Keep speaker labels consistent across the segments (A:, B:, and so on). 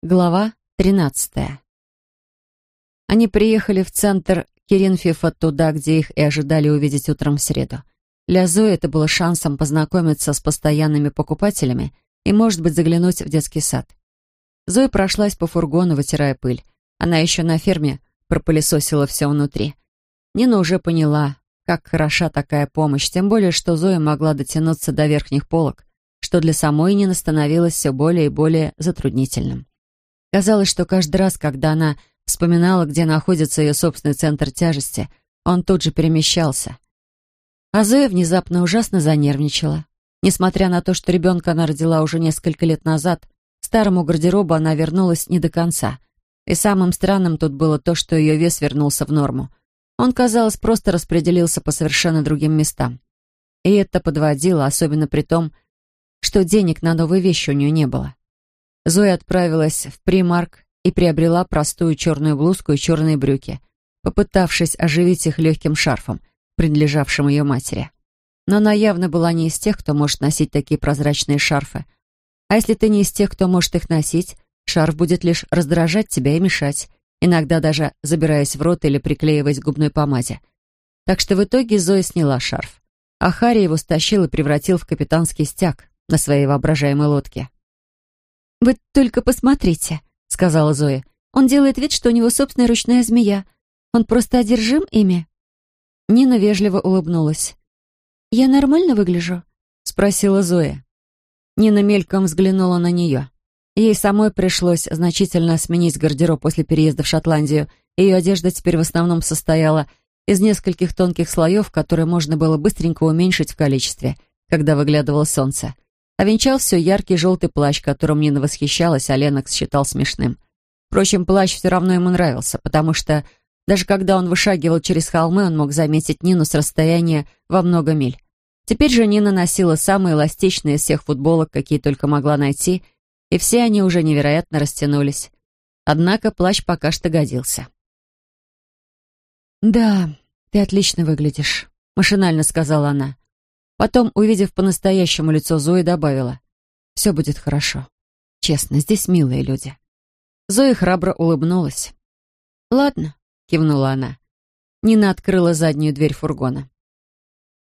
A: Глава 13. Они приехали в центр Киринфифа туда, где их и ожидали увидеть утром в среду. Для Зои это было шансом познакомиться с постоянными покупателями и, может быть, заглянуть в детский сад. Зоя прошлась по фургону, вытирая пыль. Она еще на ферме пропылесосила все внутри. Нина уже поняла, как хороша такая помощь, тем более, что Зоя могла дотянуться до верхних полок, что для самой Нины становилось все более и более затруднительным. Казалось, что каждый раз, когда она вспоминала, где находится ее собственный центр тяжести, он тут же перемещался. А Зоя внезапно ужасно занервничала. Несмотря на то, что ребенка она родила уже несколько лет назад, к старому гардеробу она вернулась не до конца. И самым странным тут было то, что ее вес вернулся в норму. Он, казалось, просто распределился по совершенно другим местам. И это подводило, особенно при том, что денег на новые вещи у нее не было. Зоя отправилась в примарк и приобрела простую черную блузку и черные брюки, попытавшись оживить их легким шарфом, принадлежавшим ее матери. Но она явно была не из тех, кто может носить такие прозрачные шарфы. А если ты не из тех, кто может их носить, шарф будет лишь раздражать тебя и мешать, иногда даже забираясь в рот или приклеиваясь к губной помаде. Так что в итоге Зоя сняла шарф, а Харри его стащил и превратил в капитанский стяг на своей воображаемой лодке.
B: «Вы только посмотрите», — сказала Зоя. «Он делает вид, что у него собственная ручная змея. Он просто одержим ими».
A: Нина вежливо улыбнулась.
B: «Я нормально выгляжу?»
A: — спросила Зоя. Нина мельком взглянула на нее. Ей самой пришлось значительно сменить гардероб после переезда в Шотландию. Ее одежда теперь в основном состояла из нескольких тонких слоев, которые можно было быстренько уменьшить в количестве, когда выглядывало солнце. А венчал все яркий желтый плащ, которым Нина восхищалась, а Ленокс считал смешным. Впрочем, плащ все равно ему нравился, потому что даже когда он вышагивал через холмы, он мог заметить Нину с расстояния во много миль. Теперь же Нина носила самые эластичные из всех футболок, какие только могла найти, и все они уже невероятно растянулись. Однако плащ пока что годился.
B: «Да, ты отлично выглядишь», — машинально сказала она.
A: Потом, увидев по-настоящему лицо Зои, добавила. «Все будет хорошо. Честно, здесь милые люди». Зоя храбро улыбнулась.
B: «Ладно», — кивнула она.
A: Нина открыла заднюю дверь фургона.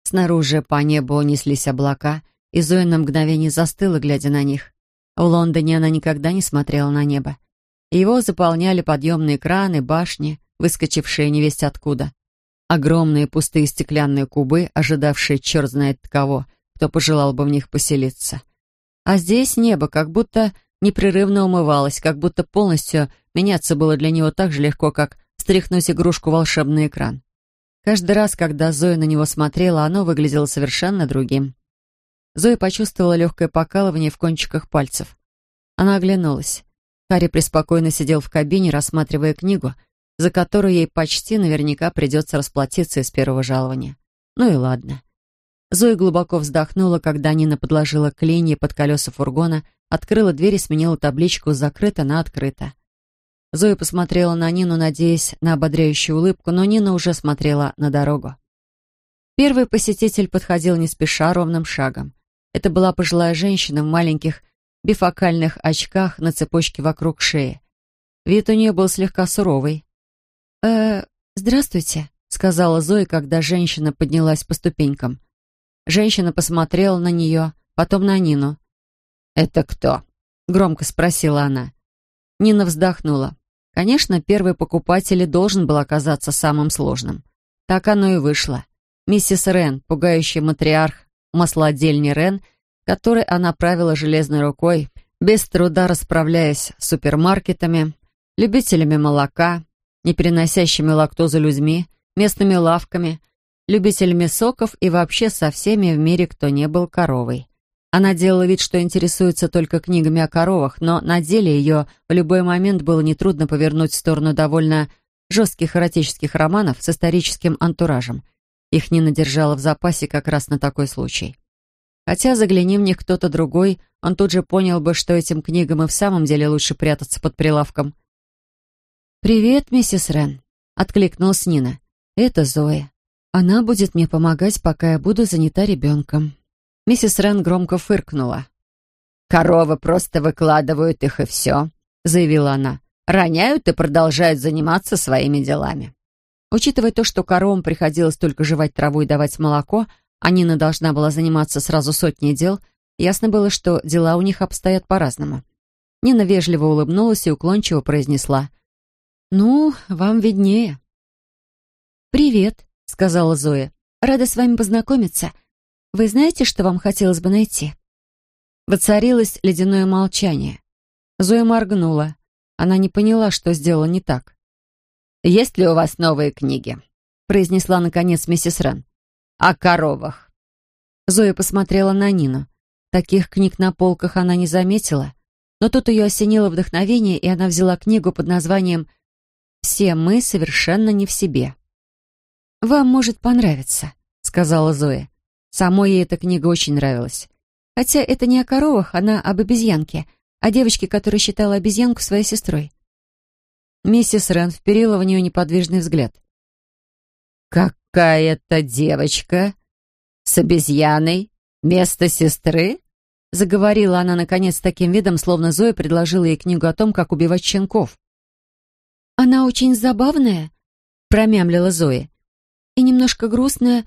A: Снаружи по небу неслись облака, и Зоя на мгновение застыла, глядя на них. В Лондоне она никогда не смотрела на небо. Его заполняли подъемные краны, башни, выскочившие невесть откуда. Огромные пустые стеклянные кубы, ожидавшие черт знает кого, кто пожелал бы в них поселиться. А здесь небо как будто непрерывно умывалось, как будто полностью меняться было для него так же легко, как стряхнуть игрушку волшебный экран. Каждый раз, когда Зоя на него смотрела, оно выглядело совершенно другим. Зоя почувствовала легкое покалывание в кончиках пальцев. Она оглянулась. Харри преспокойно сидел в кабине, рассматривая книгу — за которую ей почти наверняка придется расплатиться из первого жалования. Ну и ладно. Зоя глубоко вздохнула, когда Нина подложила клинья под колеса фургона, открыла дверь и сменила табличку «Закрыто» на «Открыто». Зоя посмотрела на Нину, надеясь на ободряющую улыбку, но Нина уже смотрела на дорогу. Первый посетитель подходил не спеша, ровным шагом. Это была пожилая женщина в маленьких бифокальных очках на цепочке вокруг шеи. Вид у нее был слегка суровый
B: э здравствуйте», — сказала Зоя, когда женщина поднялась по ступенькам.
A: Женщина посмотрела на нее, потом на Нину.
C: «Это кто?»
A: — громко спросила она. Нина вздохнула. Конечно, первый покупатель и должен был оказаться самым сложным. Так оно и вышло. Миссис Рен, пугающий матриарх маслоотдельни Рен, которой она правила железной рукой, без труда расправляясь с супермаркетами, любителями молока, не переносящими лактозу людьми, местными лавками, любителями соков и вообще со всеми в мире, кто не был коровой. Она делала вид, что интересуется только книгами о коровах, но на деле ее в любой момент было нетрудно повернуть в сторону довольно жестких эротических романов с историческим антуражем. Их Нина держала в запасе как раз на такой случай. Хотя загляни в них кто-то другой, он тут же понял бы, что этим книгам и в самом деле лучше прятаться под прилавком.
B: «Привет, миссис Рен», — откликнулась Нина. «Это Зоя. Она будет мне помогать, пока я буду занята ребенком».
A: Миссис Рен громко фыркнула.
C: «Коровы просто выкладывают их, и все», —
A: заявила она. «Роняют и продолжают заниматься своими делами». Учитывая то, что коровам приходилось только жевать траву и давать молоко, а Нина должна была заниматься сразу сотней дел, ясно было, что дела у них обстоят по-разному. Нина вежливо улыбнулась и уклончиво произнесла. «Ну, вам виднее».
B: «Привет», — сказала Зоя. «Рада с вами познакомиться. Вы знаете, что вам хотелось бы найти?»
A: Воцарилось ледяное молчание. Зоя моргнула. Она не поняла, что сделала не так. «Есть ли у вас новые книги?» произнесла, наконец, миссис Рен. «О коровах». Зоя посмотрела на Нину. Таких книг на полках она не заметила. Но тут ее осенило вдохновение, и она взяла книгу под названием «Все мы совершенно не в себе».
B: «Вам может понравиться», — сказала Зоя.
A: Самой ей эта книга очень нравилась.
B: Хотя это не о коровах, она об обезьянке, о девочке, которая считала обезьянку своей сестрой.
A: Миссис Рен вперила в нее неподвижный взгляд. «Какая-то девочка с обезьяной вместо сестры?» Заговорила она, наконец, таким видом, словно Зоя предложила ей книгу о том, как убивать щенков.
B: «Она очень забавная», — промямлила Зоя. «И немножко грустная,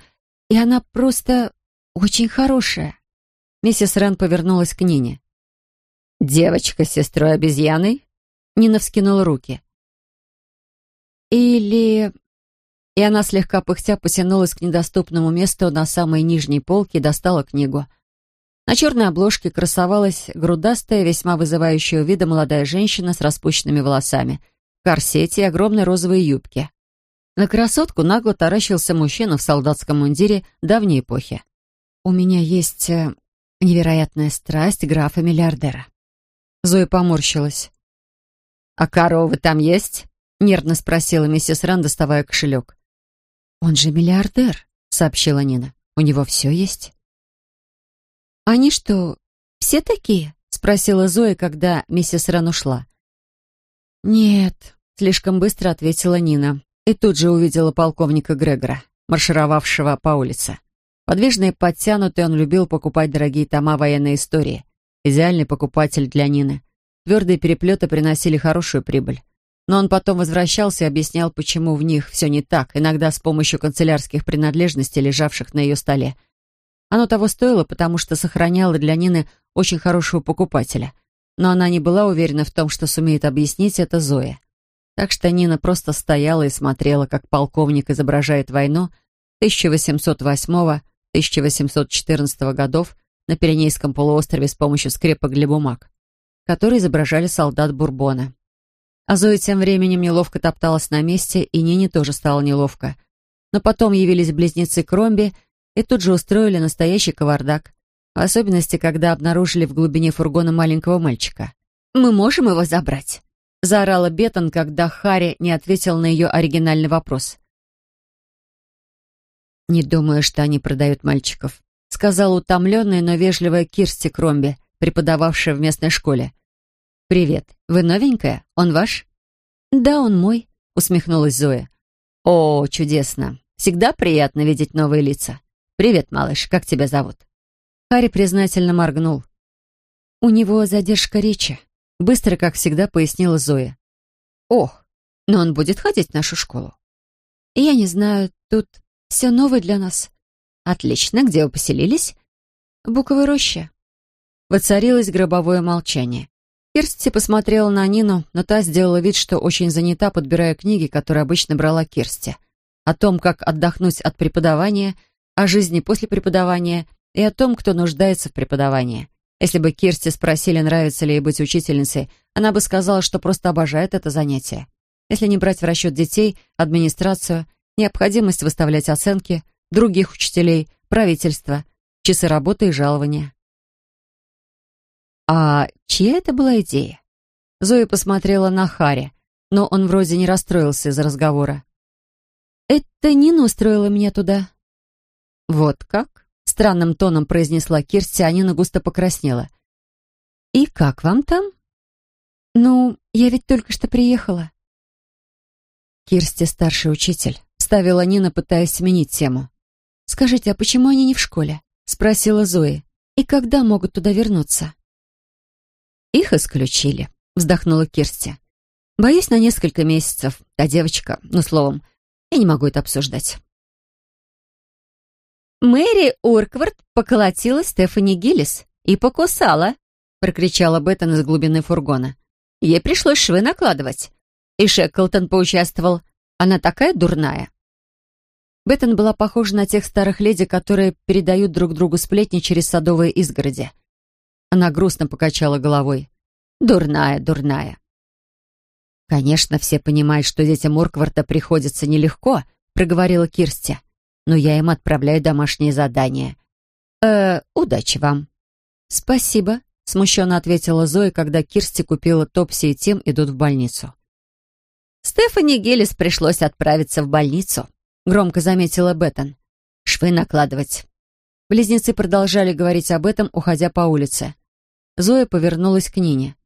B: и она просто очень хорошая».
A: Миссис Рен повернулась к Нине. «Девочка с сестрой обезьяной?» Нина вскинула руки.
B: Или...»
A: И она слегка пыхтя потянулась к недоступному месту на самой нижней полке и достала книгу. На черной обложке красовалась грудастая, весьма вызывающего вида молодая женщина с распущенными волосами, корсете и огромной розовой юбке. На красотку нагло таращился мужчина в солдатском мундире давней эпохи.
B: «У меня есть э, невероятная страсть графа-миллиардера».
A: Зоя поморщилась. «А коровы там есть?» Нервно спросила миссис Ран, доставая кошелек.
B: «Он же миллиардер», — сообщила Нина. «У него все есть».
A: «Они что, все такие?» — спросила Зоя, когда миссис Ран ушла. «Нет», — слишком быстро ответила Нина. И тут же увидела полковника Грегора, маршировавшего по улице. Подвижный и подтянутый, он любил покупать дорогие тома военной истории. Идеальный покупатель для Нины. Твердые переплеты приносили хорошую прибыль. Но он потом возвращался и объяснял, почему в них все не так, иногда с помощью канцелярских принадлежностей, лежавших на ее столе. Оно того стоило, потому что сохраняло для Нины очень хорошего покупателя. Но она не была уверена в том, что сумеет объяснить это Зое. Так что Нина просто стояла и смотрела, как полковник изображает войну 1808-1814 годов на Пиренейском полуострове с помощью скрепок для бумаг, которые изображали солдат Бурбона. А Зоя тем временем неловко топталась на месте, и Нине тоже стало неловко. Но потом явились близнецы Кромби и тут же устроили настоящий кавардак. В особенности, когда обнаружили в глубине фургона маленького мальчика. «Мы можем его забрать?» — заорала Беттон, когда Харри не ответил на ее оригинальный вопрос. «Не думаю, что они продают мальчиков», — сказала утомленная, но вежливая Кирсти Кромби, преподававшая в местной школе. «Привет. Вы новенькая? Он ваш?»
B: «Да, он мой», —
A: усмехнулась Зоя. «О, чудесно. Всегда приятно видеть новые лица. Привет, малыш. Как тебя зовут?» Харри признательно моргнул.
B: «У него задержка речи», — быстро, как всегда, пояснила Зоя.
A: «Ох, но он будет ходить в нашу школу?»
B: «Я не знаю. Тут все новое для нас».
A: «Отлично. Где вы поселились?»
B: «В Буковой роще».
A: Воцарилось гробовое молчание. Кирсти посмотрела на Нину, но та сделала вид, что очень занята, подбирая книги, которые обычно брала Кирсти. О том, как отдохнуть от преподавания, о жизни после преподавания и о том, кто нуждается в преподавании. Если бы Кирсти спросили, нравится ли ей быть учительницей, она бы сказала, что просто обожает это занятие. Если не брать в расчет детей, администрацию, необходимость выставлять оценки, других учителей, правительство, часы работы и жалования. «А чья это была идея?» Зоя посмотрела на Хари, но он вроде не расстроился из-за разговора.
B: «Это Нина устроила меня туда».
A: «Вот как?» — странным тоном произнесла Кирсти, а Нина густо покраснела. «И как вам там?»
B: «Ну, я ведь только что приехала».
A: Кирсти старший учитель. Ставила Нина, пытаясь сменить тему.
B: «Скажите, а почему они не в школе?» — спросила Зоя. «И когда могут туда вернуться?»
A: Их исключили, — вздохнула Кирсти. «Боюсь, на несколько месяцев. А девочка, ну, словом, я не могу это обсуждать».
B: «Мэри Урквард поколотила Стефани Гиллис и покусала», — прокричала Беттон из глубины фургона. «Ей пришлось швы накладывать. И Шеклтон поучаствовал. Она такая дурная».
A: Беттон была похожа на тех старых леди, которые передают друг другу сплетни через садовые изгороди. Она грустно покачала головой. «Дурная, дурная». «Конечно, все понимают, что детям Уркварта приходится нелегко», — проговорила Кирсти но я им отправляю домашние задания. Э, удачи вам. Спасибо, смущенно ответила Зоя, когда Кирсти купила Топси и Тим идут в больницу.
B: Стефани Гелис пришлось отправиться в больницу, громко заметила Беттон. Швы накладывать.
A: Близнецы продолжали говорить об этом, уходя по улице. Зоя повернулась к Нине.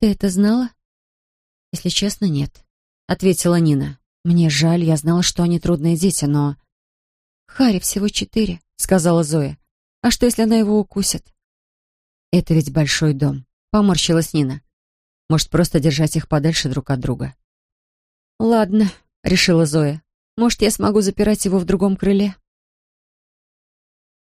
A: «Ты это знала?» «Если честно, нет», — ответила Нина. «Мне жаль, я знала, что они трудные дети, но...» «Харе всего четыре», — сказала Зоя. «А что, если она его укусит?» «Это ведь большой дом», — поморщилась Нина. «Может, просто держать их подальше друг от друга?» «Ладно», — решила Зоя. «Может, я смогу запирать его в другом крыле?»